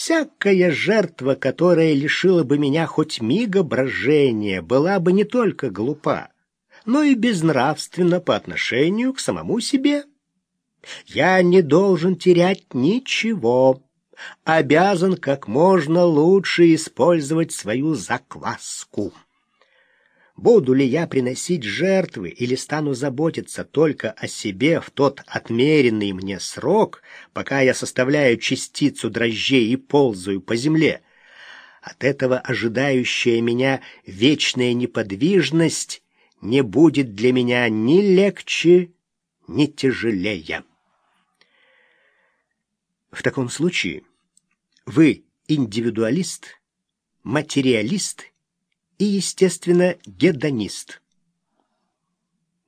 Всякая жертва, которая лишила бы меня хоть мига брожения, была бы не только глупа, но и безнравственна по отношению к самому себе. Я не должен терять ничего, обязан как можно лучше использовать свою закваску. Буду ли я приносить жертвы или стану заботиться только о себе в тот отмеренный мне срок, пока я составляю частицу дрожжей и ползаю по земле? От этого ожидающая меня вечная неподвижность не будет для меня ни легче, ни тяжелее. В таком случае вы индивидуалист, материалист и, естественно, гедонист.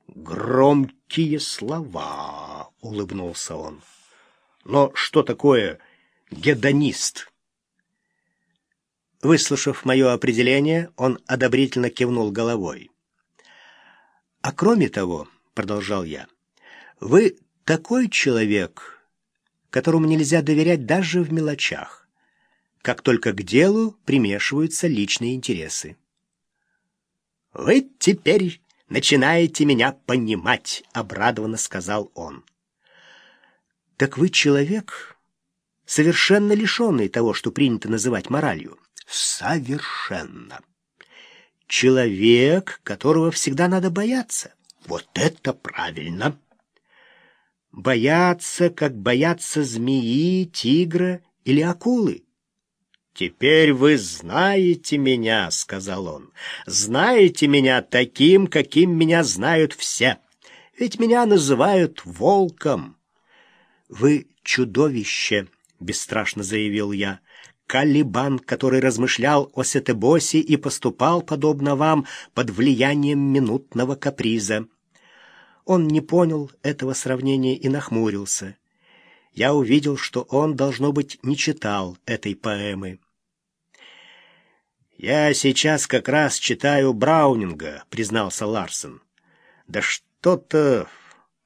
«Громкие слова», — улыбнулся он. «Но что такое гедонист?» Выслушав мое определение, он одобрительно кивнул головой. «А кроме того», — продолжал я, — «вы такой человек, которому нельзя доверять даже в мелочах, как только к делу примешиваются личные интересы». «Вы теперь начинаете меня понимать», — обрадованно сказал он. «Так вы человек, совершенно лишенный того, что принято называть моралью?» «Совершенно. Человек, которого всегда надо бояться. Вот это правильно!» «Бояться, как боятся змеи, тигра или акулы?» «Теперь вы знаете меня», — сказал он. «Знаете меня таким, каким меня знают все. Ведь меня называют волком». «Вы чудовище», — бесстрашно заявил я. «Калибан, который размышлял о Сетебосе и поступал, подобно вам, под влиянием минутного каприза». Он не понял этого сравнения и нахмурился я увидел, что он, должно быть, не читал этой поэмы. «Я сейчас как раз читаю Браунинга», — признался Ларсен. «Да что-то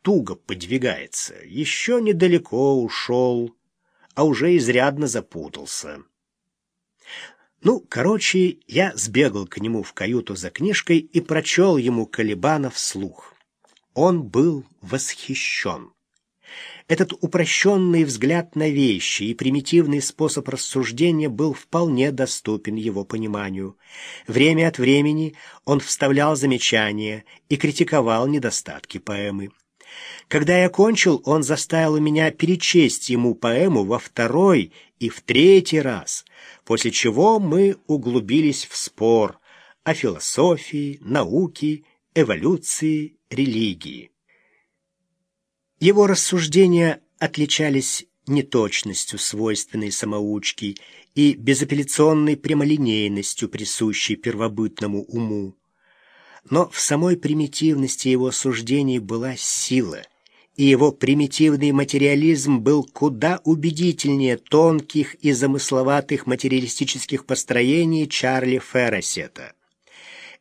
туго подвигается. Еще недалеко ушел, а уже изрядно запутался». Ну, короче, я сбегал к нему в каюту за книжкой и прочел ему Калибана вслух. Он был восхищен. Этот упрощенный взгляд на вещи и примитивный способ рассуждения был вполне доступен его пониманию. Время от времени он вставлял замечания и критиковал недостатки поэмы. Когда я кончил, он заставил меня перечесть ему поэму во второй и в третий раз, после чего мы углубились в спор о философии, науке, эволюции, религии. Его рассуждения отличались неточностью, свойственной самоучки, и безапелляционной прямолинейностью, присущей первобытному уму. Но в самой примитивности его суждений была сила, и его примитивный материализм был куда убедительнее тонких и замысловатых материалистических построений Чарли Ферросета.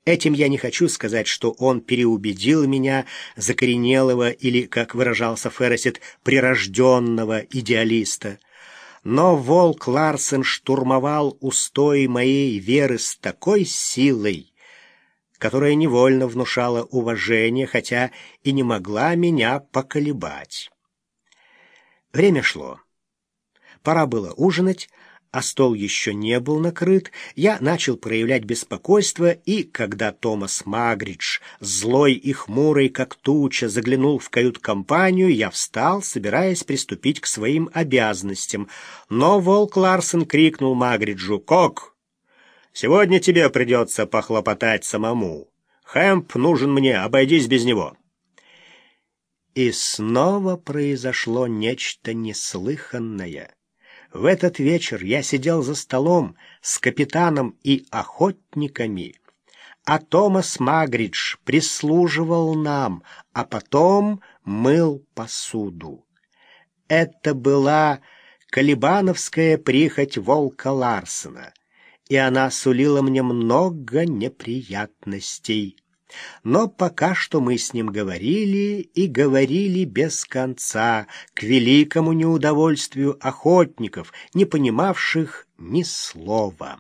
Этим я не хочу сказать, что он переубедил меня, закоренелого или, как выражался Ферросет, прирожденного идеалиста. Но волк Ларсен штурмовал устои моей веры с такой силой, которая невольно внушала уважение, хотя и не могла меня поколебать. Время шло. Пора было ужинать, а стол еще не был накрыт, я начал проявлять беспокойство, и, когда Томас Магридж, злой и хмурый, как туча, заглянул в кают-компанию, я встал, собираясь приступить к своим обязанностям. Но Волк Ларсен крикнул Магриджу «Кок! Сегодня тебе придется похлопотать самому. Хэмп нужен мне, обойдись без него». И снова произошло нечто неслыханное. В этот вечер я сидел за столом с капитаном и охотниками, а Томас Магридж прислуживал нам, а потом мыл посуду. Это была колебановская прихоть волка Ларсена, и она сулила мне много неприятностей. Но пока что мы с ним говорили и говорили без конца, к великому неудовольствию охотников, не понимавших ни слова.